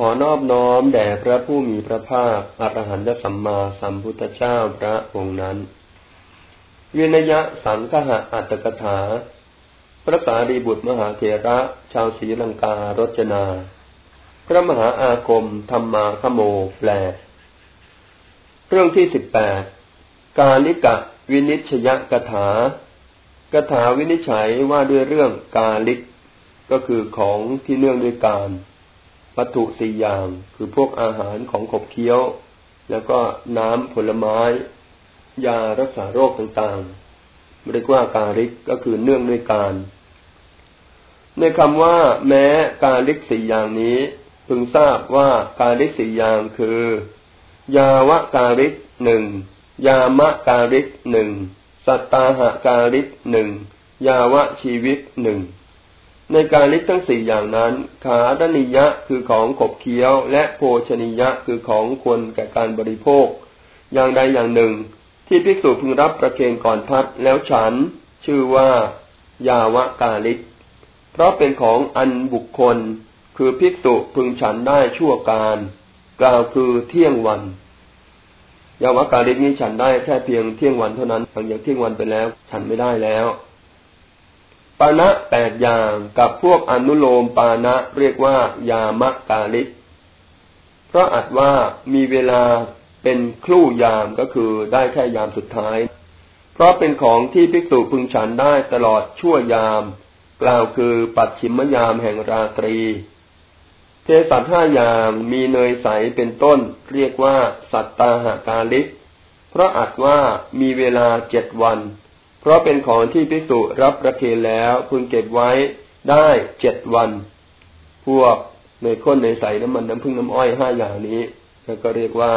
ขอนอบน้อมแด่พระผู้มีพระภาคอรหันตสัมมาสัมพุทธเจ้าพระองค์นั้น วินยะสังฆะอัตถกถา พระสารีบุตรมหาเถระ ชาวศรีลังการจนา พระมหาอาคมธรรมาคโมแปล เรื่องที่สิบแปด กาลิกะวินิชยกถากถาวินิจฉัยว่าด้วยเรื่องกาลิก ก็คือของที่เนื่องด้วยการ วัตถุสี่อย่างคือพวกอาหารของขบเคี้ยว แล้วก็น้ำผลไม้ ยารักษาโรคต่างๆเรียกว่าการิกก็คือเนื่องด้วยการ ในคำว่า แม้การลิกสี่อย่างนี้พึงทราบว่าการลิกสี่อย่างคือ ยาวะการิกหนึ่งยามะการิกหนึ่งสัตตาหาการิกหนึ่งยาวะชีวิตหนึ่ง ในการลิกทั้งสี่อย่างนั้น ขาดนิยะคือของขบเคี้ยว และโภชนิยะคือของควรแก่การบริโภค อย่างใดอย่างหนึ่ง ที่ภิกษุพึงรับประเคนก่อนพัดแล้วฉัน ชื่อว่า ยาวะกาลิก เพราะเป็นของอันบุคคล คือภิกษุพึงฉันได้ชั่วการ กล่าวคือเที่ยงวัน ยาวะกาลิกนี้ฉันได้แค่เพียงเที่ยงวันเท่านั้นหลังจากเที่ยงวันไปแล้ว ฉันไม่ได้แล้ว ปานะแปดอย่างกับพวกอนุโลมปานะเรียกว่ายามะกาลิก เพราะอัดว่ามีเวลาเป็นครู่ยามก็คือได้แค่ยามสุดท้าย เพราะเป็นของที่ภิกษุพึงฉันได้ตลอดชั่วยาม กล่าวคือปัดชิมยามแห่งราตรี เทสัตห้าอย่างมีเนยใสเป็นต้น เรียกว่าสัตตาหากาลิก เพราะอัดว่ามีเวลาเจ็ดวันเราะเป็นของที่พิสุรับประเคนแล้วพึงเก็บไว้ได้เจ็ดวัน พวกในข้นในใสน้ำมันน้ำพึ่งน้ำอ้อยห้าอย่างนี้แล้วก็เรียกว่า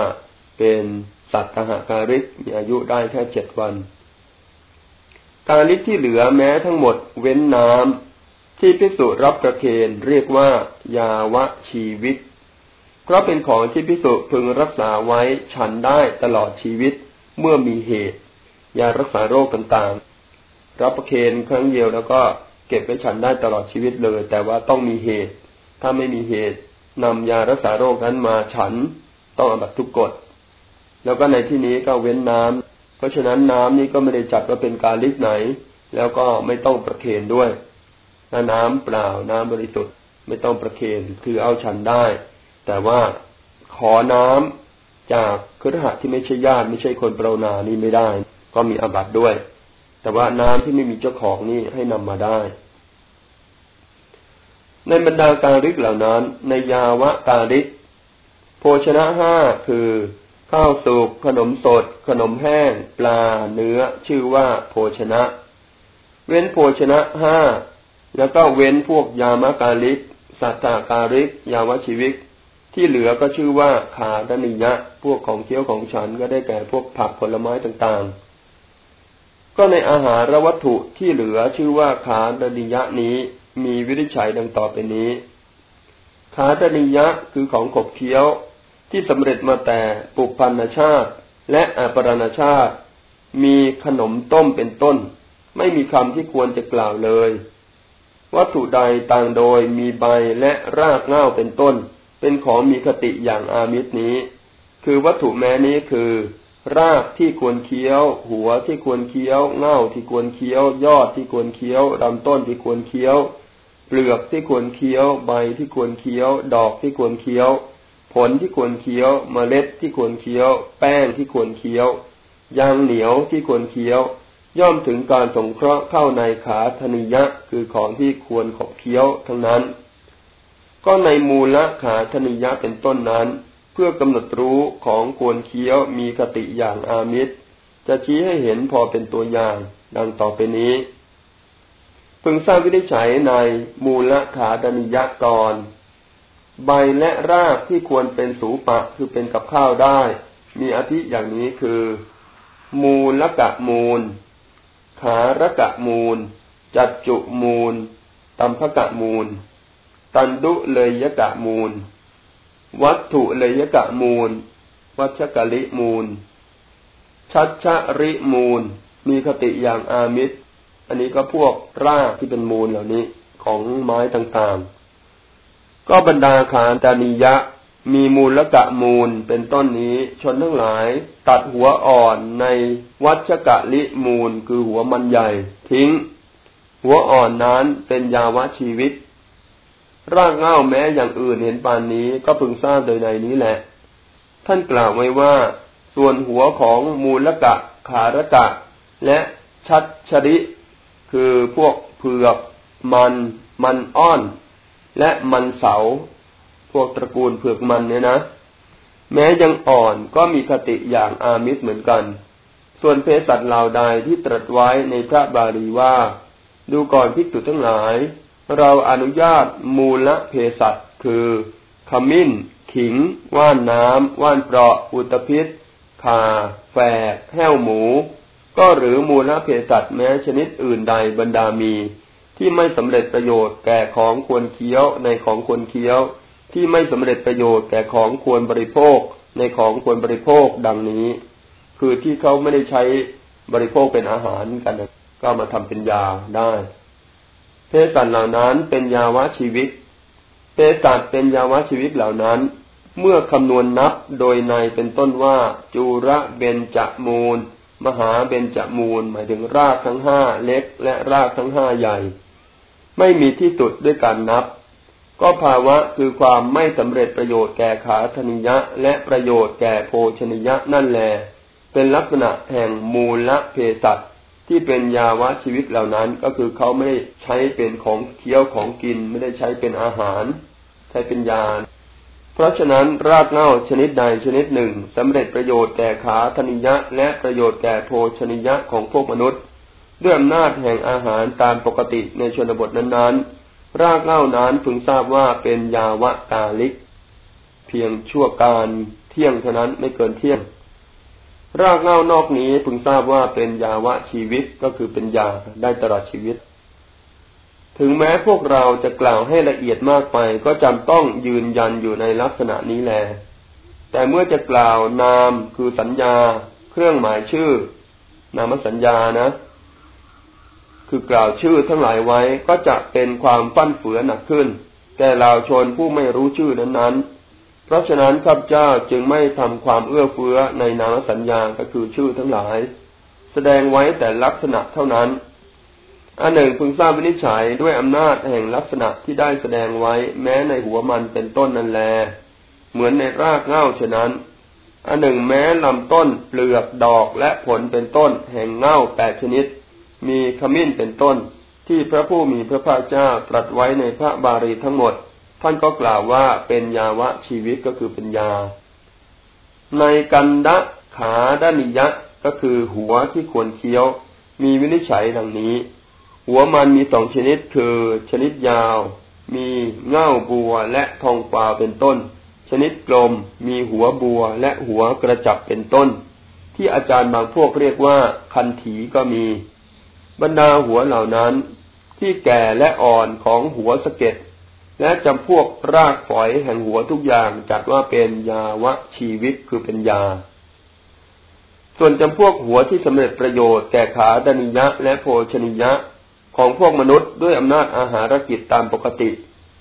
เป็นสัตว์หาการิกมีอายุได้แค่เจ็ดวัน การิกที่เหลือแม้ทั้งหมดเว้นน้ำที่พิสุรับประเคนเรียกว่า ยาวะชีวิต เพราะเป็นของที่พิสุพึงรักษาไว้ฉันได้ตลอดชีวิตเมื่อมีเหตุ ยารักษาโรคต่างๆ รับประเคนครั้งเดียวแล้วก็เก็บไว้ฉันได้ตลอดชีวิตเลย แต่ว่าต้องมีเหตุ ถ้าไม่มีเหตุนำยารักษาโรคนั้นมาฉันต้องอบัตทุกกฎ แล้วก็ในที่นี้ก็เว้นน้ำเพราะฉะนั้นน้ำนี้ก็ไม่ได้จัดว่าเป็นการลิกไหน แล้วก็ไม่ต้องประเคนด้วยถ้าน้ำเปล่าน้ำบริสุทธิ์ไม่ต้องประเคนคือเอาฉันได้ แต่ว่าขอน้ำจากครหัสที่ไม่ใช่ญาติไม่ใช่คนเปรนานี่ไม่ได้ ก็มีอาบัตด้วย แต่ว่าน้ำที่ไม่มีเจ้าของนี่ให้นำมาได้ ในบรรดาการิกเหล่านั้น ในยาวะการิกโภชนะห้าคือข้าวสุกขนมสด ขนมแห้ง ปลาเนื้อ ชื่อว่าโภชนะ เว้นโภชนะห้าแล้วก็เว้นพวกยามะการิกสัตตาการิก ยาวชีวิก ที่เหลือก็ชื่อว่าขาดนิยะ พวกของเคี้ยวของฉันก็ได้แก่พวกผักผลไม้ต่างๆ ก็ในอาหารวัตถุที่เหลือชื่อว่าขาดนิยะนี้มีวิริชัยดังต่อไปนี้ขาดนิยะคือของขบเคี้ยวที่สำเร็จมาแต่ปุพันชาติ และอปรณชาติ มีขนมต้มเป็นต้น ไม่มีคำที่ควรจะกล่าวเลย วัตถุใดต่างโดยมีใบและรากเง่าเป็นต้น เป็นของมีคติอย่างอามิตรนี้ คือวัตถุแม้นี้คือ รากที่ควรเคี้ยว หัวที่ควรเคี้ยว เง่าที่ควรเคี้ยว ยอดที่ควรเคี้ยวลำต้นที่ควรเคี้ยว เปลือกที่ควรเคี้ยว ใบที่ควรเคี้ยว ดอกที่ควรเคี้ยว ผลที่ควรเคี้ยว เมล็ดที่ควรเคี้ยว แป้งที่ควรเคี้ยวยางเหนียวที่ควรเคี้ยว ย่อมถึงการสงเคราะห์เข้าในขาธนิยะคือของที่ควรขบเคี้ยวทั้งนั้น ก็ในมูลขาธนิยะเป็นต้นนั้น เพื่อกำหนดรู้ของควรเคี้ยวมีคติอย่างอามิตร จะชี้ให้เห็นพอเป็นตัวอย่าง ดังต่อไปนี้พึงสร้างวินิจฉัยในมูลขาดนิยกร ใบและรากที่ควรเป็นสูปะคือเป็นกับข้าวได้ มีอาทิอย่างนี้คือ มูลกะมูล ขารกะมูล จัดจุมูลตัมภกะมูล ตันดุเลยยกะมูล วัตถุเลยกะมูล วัชกะลิมูล ชัชะริมูล มีคติอย่างอามิตร อันนี้ก็พวกรากที่เป็นมูลเหล่านี้ของไม้ต่างๆ ก็บรรดาขานตานิยะ มีมูลละกะมูลเป็นต้นนี้ชนทั้งหลาย ตัดหัวอ่อนในวัชกะลิมูลคือหัวมันใหญ่ ทิ้ง หัวอ่อนนั้นเป็นยาวะชีวิต รากเง้าแม้อย่างอื่นเห็นปานนี้ก็พึงทราบโดยในนี้แหละ ท่านกล่าวไว้ว่า ส่วนหัวของมูลกะขารกะ และชัดชริ คือพวกเผือก มัน มันอ้อน และมันเสา พวกตระกูลเผือกมันเนี่ยนะ แม้ยังอ่อนก็มีคติอย่างอามิสเหมือนกัน ส่วนเพศสัตว์เหล่าใดที่ตรัสไว้ในพระบาลีว่า ดูก่อนพิกตุทั้งหลาย เราอนุญาตมูลเพสัตคือขมิ้น ขิง ว่านน้ำ ว่านเปราะ อุตพิษข่า แฝก แห้วหมู ก็หรือมูลเพสัตแม้ชนิดอื่นใดบรรดามี ที่ไม่สำเร็จประโยชน์แก่ของควรเคี้ยวในของควรเคี้ยว ที่ไม่สำเร็จประโยชน์แก่ของควรบริโภคในของควรบริโภคดังนี้ คือที่เขาไม่ได้ใช้บริโภคเป็นอาหารกัน ก็มาทำเป็นยาได้ เพศสัตว์เหล่านั้นเป็นยาวะชีวิตเพศสัตว์เป็นยาวะชีวิตเหล่านั้น เมื่อคำนวณนับโดยในเป็นต้นว่า จูระเบนจมูล มหาเบนจมูล หมายถึงรากทั้งห้าเล็กและรากทั้งห้าใหญ่ ไม่มีที่สุดด้วยการนับ ก็ภาวะคือความไม่สำเร็จประโยชน์แก่ขาธนิยะ และประโยชน์แก่โภชนิยะนั่นแล เป็นลักษณะแห่งมูลละเพสัต ที่เป็นยาวะชีวิตเหล่านั้น ก็คือเขาไม่ได้ใช้เป็นของเคี้ยวของกิน ไม่ได้ใช้เป็นอาหาร ใช้เป็นยา เพราะฉะนั้นรากเง้าชนิดใดชนิดหนึ่งสำเร็จประโยชน์แก่ขาธนิยะ และประโยชน์แก่โภชนิยะของพวกมนุษย์ด้วยอำนาจแห่งอาหารตามปกติในชนบทนั้นๆ รากเง้านั้นพึงทราบว่าเป็นยาวะกาลิก เพียงชั่วการเที่ยงเท่านั้นไม่เกินเที่ยง รากเง้านอกนี้พึงทราบว่าเป็นยาวะชีวิตก็คือเป็นยาได้ตลอดชีวิต ถึงแม้พวกเราจะกล่าวให้ละเอียดมากไป ก็จำต้องยืนยันอยู่ในลักษณะนี้แล แต่เมื่อจะกล่าวนามคือสัญญา เครื่องหมายชื่อ นามสัญญานะ คือกล่าวชื่อทั้งหลายไว้ก็จะเป็นความฟั่นเฟือหนักขึ้น แก่เหล่าชนผู้ไม่รู้ชื่อนั้นๆ เพราะฉะนั้นข้าพเจ้าจึงไม่ทำความเอื้อเฟื้อในนามสัญญาก็คือชื่อทั้งหลาย แสดงไว้แต่ลักษณะเท่านั้น อันหนึ่งพึงทราบวินิจฉัยด้วยอำนาจแห่งลักษณะที่ได้แสดงไว้แม้ในหัวมันเป็นต้นนั่นแล เหมือนในรากเง้าฉะนั้น อันหนึ่งแม้ลำต้นเปลือกดอกและผลเป็นต้น แห่งเง้าแปดชนิด มีขมิ้นเป็นต้นที่พระผู้มีพระภาคเจ้าตรัสไว้ในพระบาลีทั้งหมด ท่านก็กล่าวว่าเป็นยาวะชีวิตก็คือเป็นยา ในกันดะขาดานิยะก็คือหัวที่ควรเคี้ยว มีวินิจฉัยดังนี้ หัวมันมีสองชนิดคือชนิดยาว มีเง่าบัวและทองกวาวเป็นต้น ชนิดกลม มีหัวบัวและหัวกระจับเป็นต้น ที่อาจารย์บางพวกเรียกว่าคันถีก็มี บรรดาหัวเหล่านั้น ที่แก่และอ่อนของหัวสะเก็ด และจำพวกรากฝอยแห่งหัวทุกอย่างจัดว่าเป็นยาวะชีวิตคือเป็นยา ส่วนจำพวกหัวที่สำเร็จประโยชน์แก่ขาดนิยะและโภชนิยะของพวกมนุษย์ด้วยอำนาจอาหารกิจตามปกติ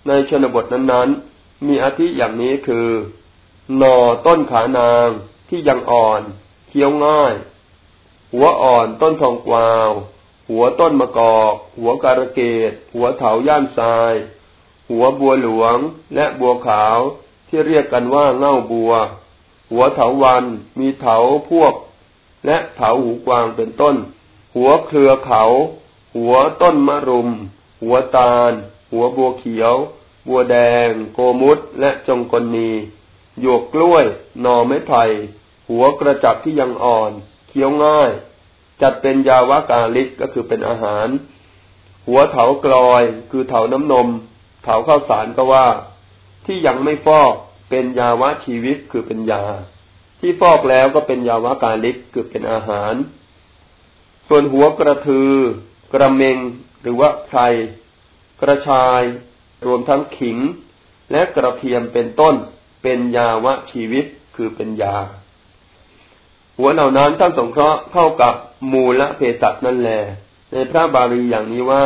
ในชนบทนั้นๆ มีอาทิอย่างนี้คือหน่อต้นขานางที่ยังอ่อน เคี้ยวง่าย หัวอ่อนต้นทองกวาว หัวต้นมะกอก หัวการะเกดหัวเถาย่านทราย หัวบัวหลวงและบัวขาวที่เรียกกันว่าเง่าบัว หัวเถาวันมีเถาพวก และเถาหูกวางเป็นต้น หัวเครือเขา หัวต้นมะรุม หัวตาล หัวบัวเขียว บัวแดง โกมุตและจงกลนีหยวกกล้วยหน่อไม้ไผ่หัวกระจับที่ยังอ่อน เคี้ยวง่าย จัดเป็นยาวากาลิกก็คือเป็นอาหาร หัวเถากลอยคือเถาน้ำนม เถาข้าวสารก็ว่าที่ยังไม่ฟอกเป็นยาวะชีวิตคือเป็นยา ที่ฟอกแล้วก็เป็นยาวากาลิกคือเป็นอาหาร ส่วนหัวกระทือ กระเมง หรือว่าไทรกระชาย รวมทั้งขิง และกระเทียมเป็นต้น เป็นยาวะชีวิตคือเป็นยา หัวเหล่านั้นท่านสงเคราะห์เข้ากับมูละเพศัตนั่นแหละในพระบาลีอย่างนี้ว่า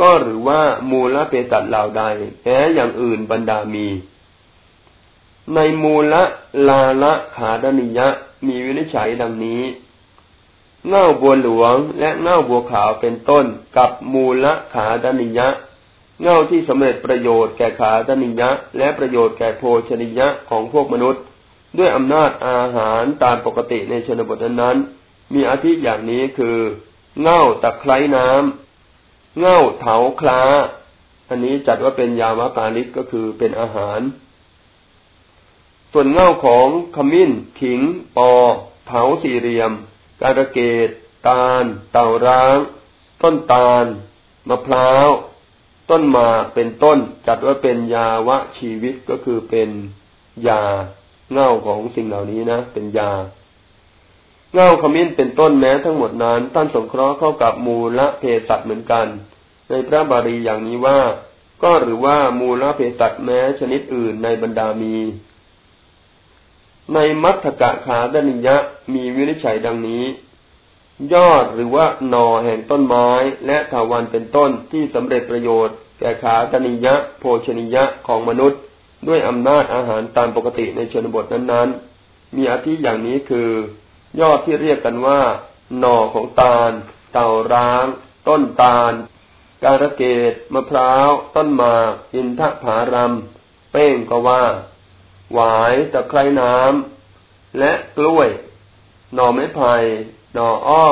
ก็หรือว่ามูลเปตัดเหล่าใดแม้อย่างอื่นบรรดามี ในมูลลาละขาดนิยะ มีวินิจฉัยดังนี้ เง่าบัวหลวงและเง่าบัวขาวเป็นต้นกับมูลขาดนิยะ เง่าที่สำเร็จประโยชน์แก่ขาดนิยะ และประโยชน์แก่โภชนิยะของพวกมนุษย์ ด้วยอำนาจอาหารตามปกติในชนบทนั้น มีอาทิอย่างนี้คือ เง่าตะไคร้น้ำ เง่าเถาคลาอันนี้จัดว่าเป็นยามากาลิกก็คือเป็นอาหาร ส่วนเง่าของขมิ้น ขิง ปอ เถาสี่เหลี่ยม การะเกดตาล เต่าร้าง ต้นตาล มะพร้าว ต้นมาเป็นต้น จัดว่าเป็นยาวะชีวิตก็คือเป็นยาเง่าของสิ่งเหล่านี้นะ เป็นยา เง่าขมิ้นเป็นต้นแม้ทั้งหมดนั้น ท่านสงเคราะห์เข้ากับมูลเพสัตเหมือนกัน ในพระบาลีอย่างนี้ว่า ก็หรือว่ามูลเพสัตแม้ชนิดอื่นในบรรดามี ในมัทธกะขาดนิยะมีวินิจฉัยดังนี้ ยอดหรือว่าหน่อแห่งต้นไม้และถาวันเป็นต้นที่สำเร็จประโยชน์ แก่ขาตนิยะ โภชนิยะของมนุษย์ ด้วยอำนาจอาหารตามปกติในชนบทนั้นๆ มีอาทิอย่างนี้คือ ยอดที่เรียกกันว่า หน่อของตาล เต่าร้าง ต้นตาล การะเกดมะพร้าว ต้นหมากอินทผารมเป้งก็ว่า หวายตะไคร้น้ำ และกล้วย หน่อไม้ไผ่ หน่ออ้อ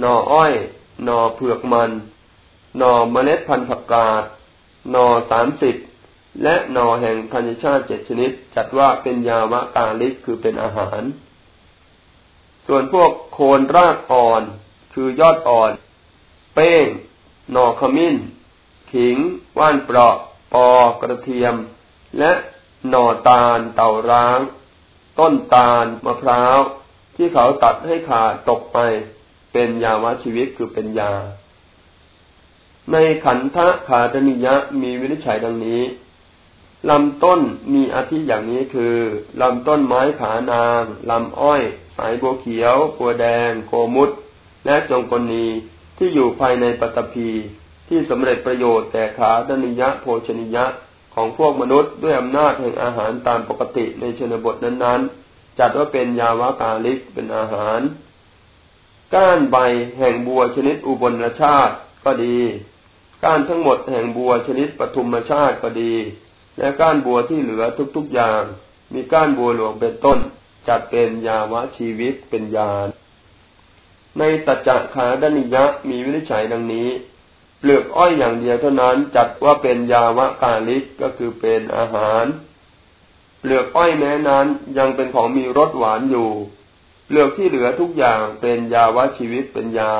หน่ออ้อย หน่อเผือกมัน หน่อเมล็ดพันธุ์ผักกาด หน่อสามสิบและหน่อแห่งธัญชาติเจ็ดชนิด จัดว่าเป็นยาวะกาลิกคือเป็นอาหาร ส่วนพวกโคนรากอ่อน คือยอดอ่อน เป้ง หน่อขมิ้น ขิง ว่านเปราะ ปอกระเทียม และหน่อตาล เต่าร้าง ต้นตาล มะพร้าว ที่เขาตัดให้ขาดตกไป เป็นยาวะชีวิตคือเป็นยา ในขันธะขาตนิยะมีวินิจฉัยดังนี้ลำต้นมีอาทิอย่างนี้คือ ลำต้นไม้ขานาง ลำอ้อย สายบัวเขียวบัวแดงโคมุดและจงกรณีที่อยู่ภายในปตพีที่สำเร็จประโยชน์แต่ขาดนิยะโภชนิยะของพวกมนุษย์ด้วยอำนาจแห่งอาหารตามปกติในชนบทนั้นๆ จัดว่าเป็นยาวากาลิกเป็นอาหาร ก้านใบแห่งบัวชนิดอุบลชาติก็ดี ก้านทั้งหมดแห่งบัวชนิดปฐุมชาติก็ดี และก้านบัวที่เหลือทุกๆอย่าง มีก้านบัวหลวงเป็นต้น จัดเป็นยาวะชีวิตเป็นยาในตัจจขาดนิยะมีวินิจฉัยดังนี้ เปลือกอ้อยอย่างเดียวเท่านั้นจัดว่าเป็นยาวะกาลิกก็คือเป็นอาหาร เปลือกอ้อยแม้นั้นยังเป็นของมีรสหวานอยู่ เปลือกที่เหลือทุกอย่างเป็นยาวะชีวิตเป็นยา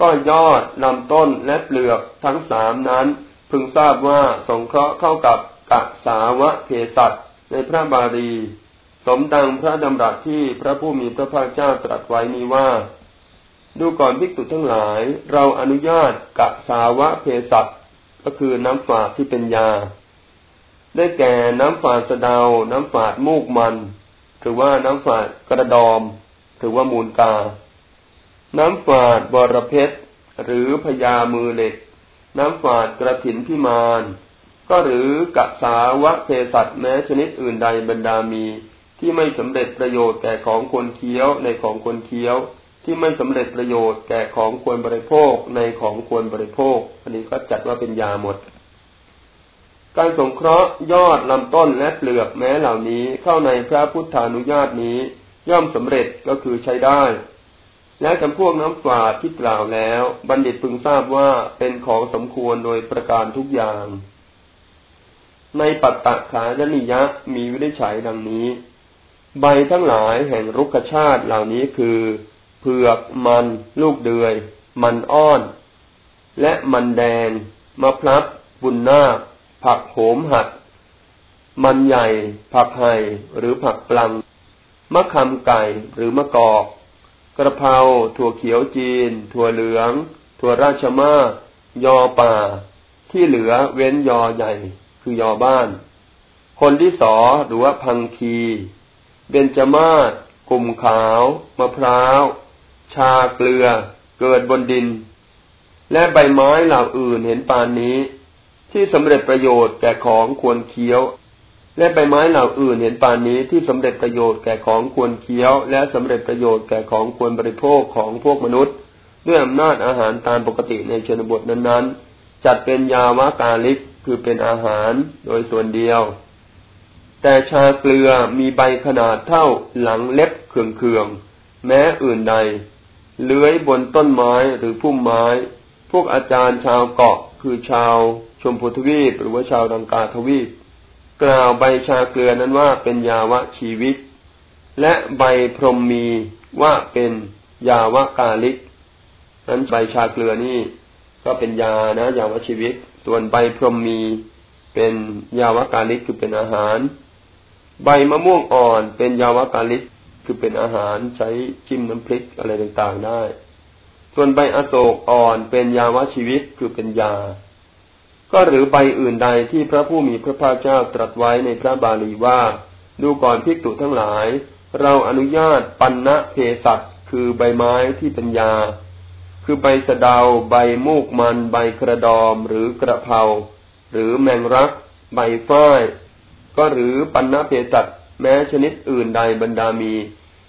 ก็ยอดลำต้นและเปลือกทั้งสามนั้น พึงทราบว่าสงเคราะห์เข้ากับกัสาวะเพสัตในพระบาลี สมดังพระดำรัสที่พระผู้มีพระภาคเจ้าตรัสไว้นี้ว่า ดูก่อนภิกษุทั้งหลาย เราอนุญาตกะสาวะเพสัตก็คือน้ำฝาดที่เป็นยา ได้แก่น้ำฝาดสะเดา น้ำฝาดมูกมันถือว่าน้ำฝาดกระดอมถือว่ามูลกา น้ำฝาดบรเพชรหรือพญามือเหล็ก น้ำฝาดกระถินพิมาน ก็หรือกะสาวะเพสัตแม้ชนิดอื่นใดบรรดามี ที่ไม่สำเร็จประโยชน์แก่ของควรเคี้ยวในของควรเคี้ยว ที่ไม่สำเร็จประโยชน์แก่ของควรบริโภคในของควรบริโภค อันนี้ก็จัดว่าเป็นยาหมด การสงเคราะห์ยอดลำต้นและเปลือกแม้เหล่านี้เข้าในพระพุทธานุญาตนี้ ย่อมสำเร็จก็คือใช้ได้และจำพวกน้ำฝาดที่กล่าวแล้ว บัณฑิตพึงทราบว่าเป็นของสมควรโดยประการทุกอย่าง ในปัตตะขาดนิยะมีวิธีใช้ดังนี้ ใบทั้งหลายแห่งรุกชาติเหล่านี้คือเผือกมัน ลูกเดือย มันอ้อน และมันแดงมะพร้าวบุญนาคผักโหมหัด มันใหญ่ ผักไห่หรือผักปลังมะขามไก่หรือมะกอก กระเพราถั่วเขียวจีน ถั่วเหลือง ถั่วราชมายอป่า ที่เหลือเว้นยอใหญ่ คือยอบ้าน คนที่สอหรือว่าพังคี เบญจมาศกลุ่มขาว มะพร้าว ชาเกลือ เกิดบนดิน และใบไม้เหล่าอื่นเห็นปานนี้ ที่สำเร็จประโยชน์แก่ของควรเคี้ยว และใบไม้เหล่าอื่นเห็นปานนี้ที่สำเร็จประโยชน์แก่ของควรเคี้ยว และสำเร็จประโยชน์แก่ของควรบริโภคของพวกมนุษย์ด้วยอำนาจอาหารตามปกติในชนบทนั้นๆ จัดเป็นยาวากาลิกคือเป็นอาหารโดยส่วนเดียว แต่ชาเกลือมีใบขนาดเท่าหลังเล็บเคืองๆ แม้อื่นใด เลื้อยบนต้นไม้หรือพุ่มไม้ พวกอาจารย์ชาวเกาะคือชาวชมพูทวีปหรือว่าชาวดังกาทวีป กล่าวใบชาเกลือนั้นว่าเป็นยาวะชีวิต และใบพรหมมีว่าเป็นยาวะกาลิก นั้นใบชาเกลือนี่ก็เป็นยานะ ยาวะชีวิต ส่วนใบพรหมมีเป็นยาวกาลิกคือเป็นอาหาร ใบมะม่วงอ่อนเป็นยาวกาลิกคือเป็นอาหารใช้จิ้มน้ำพริกอะไรต่างๆได้ ส่วนใบอโศกอ่อนเป็นยาวชีวิตคือเป็นยา ก็หรือใบอื่นใดที่พระผู้มีพระภาคเจ้าตรัสไว้ในพระบาลีว่า ดูก่อนภิกษุทั้งหลาย เราอนุญาตปันนะเพสัตคือใบไม้ที่เป็นยา คือใบสะเดา ใบมูกมัน ใบกระดอม หรือกระเพราหรือแมงรัก ใบฝ้าย ก็หรือปันนเพสัตแม้ชนิดอื่นใดบรรดามี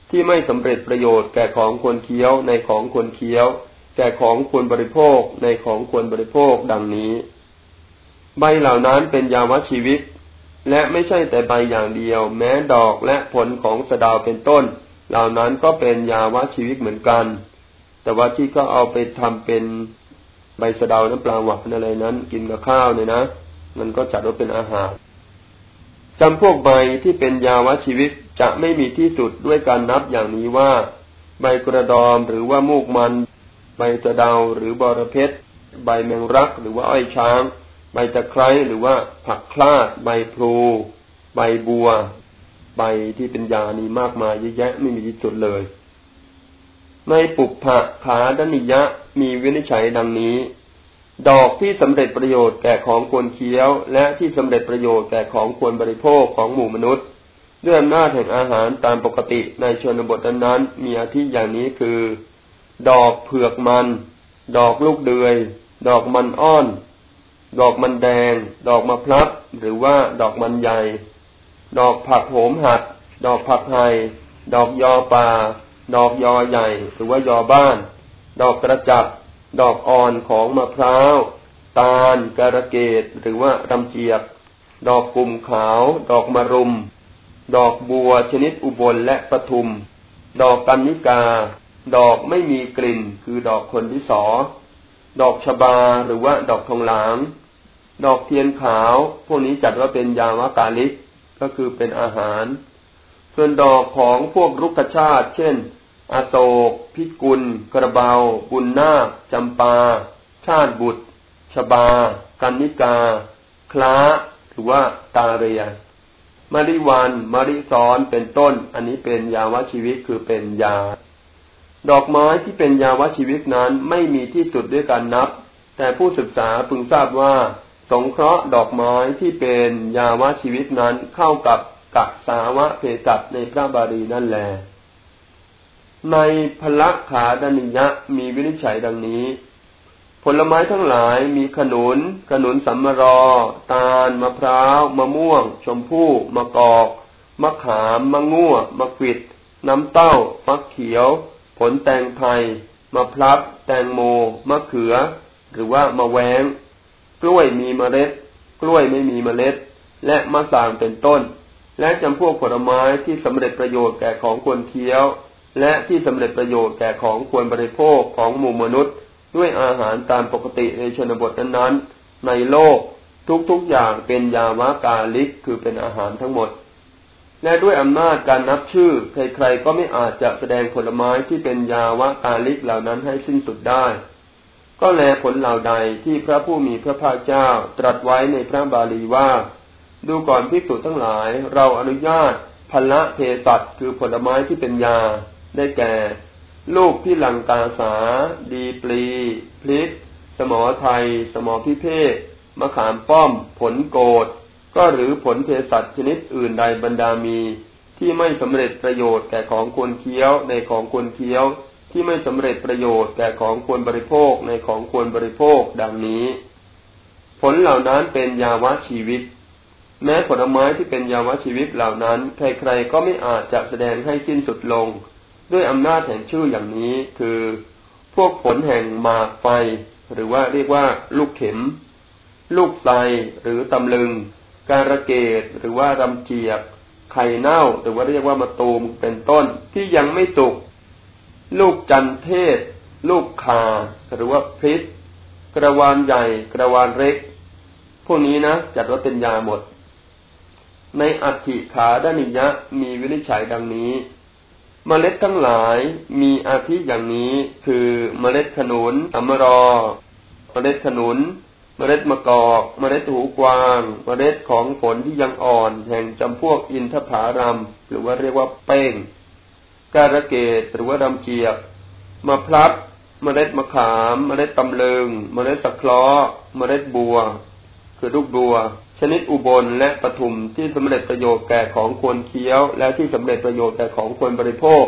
ที่ไม่สำเร็จประโยชน์แก่ของควรเคี้ยวในของควรเคี้ยว แก่ของควรบริโภคในของควรบริโภคดังนี้ ใบเหล่านั้นเป็นยาวชีวิต และไม่ใช่แต่ใบอย่างเดียว แม้ดอกและผลของสะดาวเป็นต้น เหล่านั้นก็เป็นยาวชีวิตเหมือนกัน แต่ว่าที่ก็เอาไปทำเป็นใบสะดาวน้ำปลาหวานอะไรนั้น กินกับข้าวเนี่ยนะ มันก็จัดว่าเป็นอาหาร จำพวกใบที่เป็นยาวชีวิตจะไม่มีที่สุดด้วยการนับอย่างนี้ว่า ใบกระดอมหรือว่ามูกมัน ใบสะดาวหรือบอระเพ็ดใบแมงรักหรือว่าอ้อยช้าง ใบตะไคร้หรือว่าผักคลาด ใบพลูใบบัว ใบที่เป็นยานี้มากมายเยอะแยะไม่มีที่สุดเลย ในปุพพะขาดนิยะมีวินิจฉัยดังนี้ ดอกที่สำเร็จประโยชน์แก่ของควรเคี้ยว และที่สำเร็จประโยชน์แก่ของควรบริโภคของหมู่มนุษย์ด้วยอำนาจแห่งอาหารตามปกติในชนบทนั้นมีอาทิอย่างนี้คือ ดอกเผือกมัน ดอกลูกเดือย ดอกมันอ้อน ดอกมันแดง ดอกมะพร้าวหรือว่าดอกมันใหญ่ ดอกผักโหมหัด ดอกผักไฮดอกยอปลาดอกยอใหญ่ หรือว่ายอบ้าน ดอกกระจับ ดอกอ่อนของมะพร้าว ตาลกระเกดหรือว่ารำเจียบ ดอกกลุ่มขาว ดอกมะรุม ดอกบัวชนิดอุบลและปทุม ดอกกันนิกา ดอกไม่มีกลิ่น คือดอกคนที่สอ ดอกชบาหรือว่าดอกทองหลางดอกเทียนขาว พวกนี้จัดว่าเป็นยาวากาลิกก็คือเป็นอาหาร ส่วนดอกของพวกรุกชาติ เช่น อโศกพิกุล กระเบา บุญนาคจำปา ชาติบุตร ชบา กันนิกา คล้า หรือว่าตาเรียมาริวันมาริซ้อนเป็นต้น อันนี้เป็นยาวชีวิตคือเป็นยา ดอกไม้ที่เป็นยาวชีวิตนั้นไม่มีที่สุดด้วยการนับ แต่ผู้ศึกษาพึงทราบว่า สงเคราะห์ดอกไม้ที่เป็นยาวชีวิตนั้นเข้ากับกักสาวะเพศัตในพระบาลีนั่นแหละ ในพละขาดนิยะมีวินิจฉัยดังนี้ ผลไม้ทั้งหลายมีขนุน ขนุนสัมมรอ ตาล มะพร้าว มะม่วง ชมพู่ มะกอก มะขาม มะง่วมะขิด น้ำเต้า มะเขียว ผลแตงไทย มะพร้าวแตงโม มะเขือ หรือว่ามะแวง กล้วยมีเมล็ด กล้วยไม่มีเมล็ด และมะสางเป็นต้น และจำพวกผลไม้ที่สำเร็จประโยชน์แก่ของควรเคี้ยว และที่สำเร็จประโยชน์แก่ของควรบริโภคของหมู่มนุษย์ ด้วยอาหารตามปกติในชนบทนั้นๆ ในโลกทุกๆอย่างเป็นยาวากาลิกคือเป็นอาหารทั้งหมด และด้วยอำนาจการนับชื่อ ใครๆก็ไม่อาจจะแสดงผลไม้ที่เป็นยาวากาลิกเหล่านั้นให้สิ้นสุดได้ ก็แลผลเหล่าใดที่พระผู้มีพระภาคเจ้าตรัสไว้ในพระบาลีว่า ดูก่อนพิสุทั้งหลาย เราอนุญาตพละเทสัตคือผลไม้ที่เป็นยา ได้แก่ ลูกพิลังกาสา ดีปลี พลิก สมอไทย สมอพิเภกมะขามป้อม ผลโกดก็หรือผลเทสัตชนิดอื่นใดบรรดามี ที่ไม่สำเร็จประโยชน์แก่ของควรเคี้ยวในของควรเคี้ยว ที่ไม่สำเร็จประโยชน์แก่ของควรบริโภคในของควรบริโภคดังนี้ ผลเหล่านั้นเป็นยาวะชีวิต แม้ผลไม้ที่เป็นยาวะชีวิตเหล่านั้น ใครๆก็ไม่อาจจะแสดงให้สิ้นสุดลง ด้วยอำนาจแห่งชื่ออย่างนี้คือพวกผลแห่งหมากไฟ หรือว่าเรียกว่าลูกเข็ม ลูกไทรหรือตำลึง การะเกดหรือว่ารำเจียบไข่เน่าหรือว่าเรียกว่ามะตูมเป็นต้นที่ยังไม่สุก ลูกจันเทศ ลูกคาหรือว่าพริษกระวานใหญ่กระวานเล็ก พวกนี้นะ จัดว่าเป็นยาหมด ในอัฐิขาดานิยะมีวินิจฉัยดังนี้ เมล็ดทั้งหลายมีอาทิอย่างนี้คือเมล็ดขนุนอมรอ เมล็ดขนุน เมล็ดมะกอก เมล็ดหูกวาง เมล็ดของผลที่ยังอ่อน แห่งจำพวกอินทผารัมหรือว่าเรียกว่าเป้งการะเกดหรือว่ารำเกียบมะพร้าวเมล็ดมะขาม เมล็ดตำลึง เมล็ดสะเคราะห์เมล็ดบัว คือลูกบัว ชนิดอุบลและปทุมที่สำเร็จประโยชน์แก่ของควรเคี้ยว และที่สำเร็จประโยชน์แก่ของควรบริโภค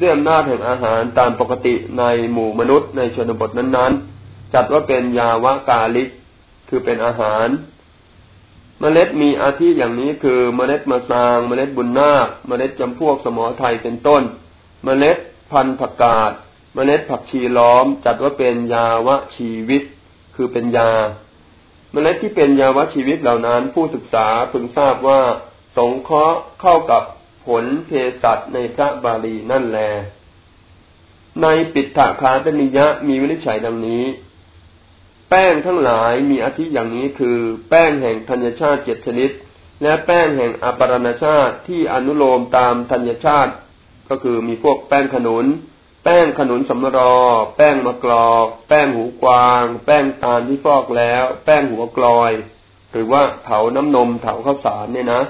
ด้วยอำนาจแห่งอาหารตามปกติในหมู่มนุษย์ในชนบทนั้นๆ จัดว่าเป็นยาวกาลิก คือเป็นอาหาร เมล็ดมีอาทิอย่างนี้คือเมล็ดมะซาง เมล็ดบุญนาค เมล็ดจำพวกสมอไทยเป็นต้น เมล็ดพันธุ์ผักกาดเมล็ดผักชีล้อม จัดว่าเป็นยาวะชีวิต คือเป็นยา เมล็ดที่เป็นยาวะชีวิตเหล่านั้น ผู้ศึกษาพึงทราบว่า สงเคราะห์เข้ากับผลเพสัตในพระบาลีนั่นแล ในปิฏฐคาตนิยะมีวินิจฉัยดังนี้ แป้งทั้งหลายมีอาทิอย่างนี้คือ แป้งแห่งธัญชาติเจ็ดชนิด และแป้งแห่งอปรณชาติที่อนุโลมตามธัญชาติ ก็คือมีพวกแป้งขนุน แป้งขนุนสำรอ แป้งมะกรอก แป้งหูกวาง แป้งตาลที่ฟอกแล้ว แป้งหัวกลอย หรือว่าเถาน้ำนมเถาข้าวสารเนี่ยนะ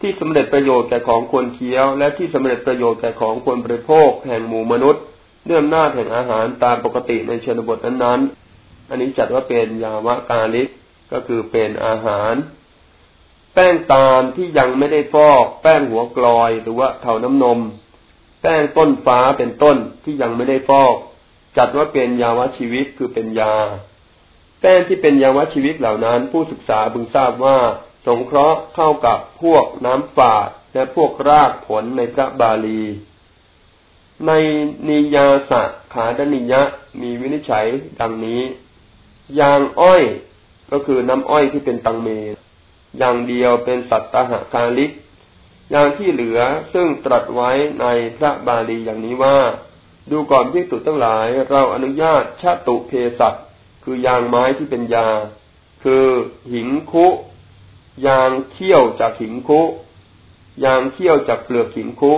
ที่สำเร็จประโยชน์แก่ของควรเคี้ยว และที่สำเร็จประโยชน์แก่ของควรบริโภค แห่งหมู่มนุษย์เนื่องหน้าแห่งอาหารตามปกติในชนบทนั้นๆ อันนี้จัดว่าเป็นยาวะกาลิกก็คือเป็นอาหาร แป้งตาลที่ยังไม่ได้ฟอก แป้งหัวกลอย หรือว่าเถาน้ำนม ป้งต้นฟ้าเป็นต้นที่ยังไม่ได้ฟอก จัดว่าเป็นยาวะชีวิตคือเป็นยา แป้งที่เป็นยาวะชีวิตเหล่านั้น ผู้ศึกษาบึงทราบว่า สงเคราะห์เข้ากับพวกน้ำฝาดและพวกรากผลในพระบาลี ในนิยาสขาดนิยะมีวินิจฉัยดังนี้ ยางอ้อยก็คือน้ำอ้อยที่เป็นตังเมอย่างเดียวเป็นสัตตหคาลิก อย่างที่เหลือซึ่งตรัสไว้ในพระบาลีอย่างนี้ว่า ดูก่อนพิสุทั้งหลาย เราอนุญาตชาตุเพสัตคือยางไม้ที่เป็นยา คือหิงคุ ยางเขี้ยวจากหิงคุ ยางเขี้ยวจากเปลือกหิงคุ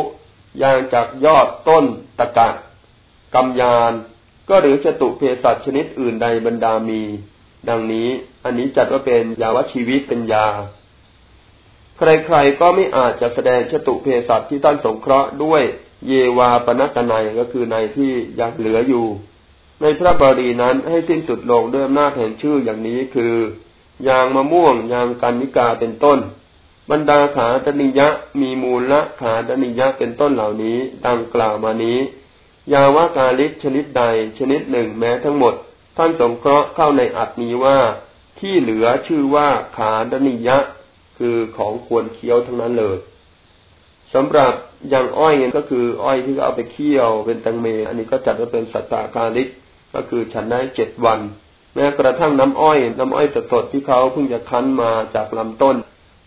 ยางจากยอดต้นตะกะกำยาน ก็หรือจตุเพสัชชนิดอื่นใดบรรดามี ดังนี้อันนี้จัดว่าเป็นยาวชีวิตเป็นยา ใครๆก็ไม่อาจจะแสดงจตุเพสัชที่ท่านสงเคราะห์ด้วยเยวาปนัตนัยก็คือในที่ยังเหลืออยู่ ในพระบาลีนั้นให้สิ้นสุดลงด้วยอำนาจแห่งชื่ออย่างนี้คือยางมะม่วงยางกันนิกาเป็นต้น บรรดาขาตนิยะมีมูลละขาตนิยะเป็นต้นเหล่านี้ดังกล่าวมานี้ ยาวากาลิชนิดใดชนิดหนึ่งแม้ทั้งหมด ท่านสงเคราะห์เข้าในอัตนี้ว่า ที่เหลือชื่อว่าขาดนิยะ คือของควรเคี้ยวทั้งนั้นเลยสำหรับอย่างอ้อยเนี่ยก็คือ อ้อยที่เขาเอาไปเคี่ยวเป็นตังเม อันนี้ก็จัดว่าเป็นสัตตากาลิกก็คือฉันได้เจ็ดวัน แม้กระทั่งน้ำอ้อย น้ำอ้อยสดๆที่เขาเพิ่งจะคั้นมาจากลำต้น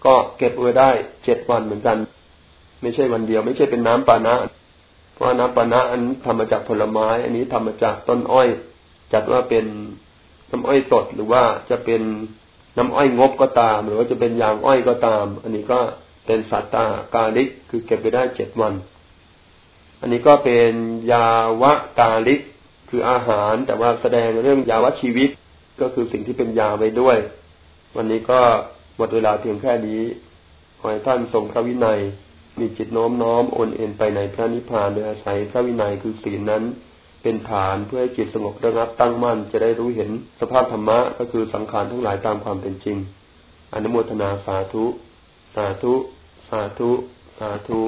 ก็เก็บไว้ได้เจ็ดวันเหมือนกัน ไม่ใช่วันเดียว ไม่ใช่เป็นน้ำปานะ เพราะน้ำปานะอันทำมาจากผลไม้ อันนี้ทำมาจากต้นอ้อย จัดว่าเป็นน้ำอ้อยสดหรือว่าจะเป็น น้ำอ้อยงบก็ตาม หรือว่าจะเป็นยางอ้อยก็ตาม อันนี้ก็เป็นสัตตากาลิก คือเก็บไปได้เจ็ดวัน อันนี้ก็เป็นยาวะกาลิก คืออาหาร แต่ว่าแสดงเรื่องยาวะชีวิต ก็คือสิ่งที่เป็นยาไว้ด้วย วันนี้ก็หมดเวลาเพียงแค่นี้ขอให้ท่านทรงพระวินัย มีจิตโน้มน้อมโอนเอ็นไปในพระนิพพานโดยอาศัยพระวินัยคือศีลนั้น เป็นฐานเพื่อให้จิตสงบระงับตั้งมั่นจะได้รู้เห็นสภาพธรรมะก็คือสังขารทั้งหลายตามความเป็นจริง อนุโมทนาสาธุ สาธุ สาธุ สาธุ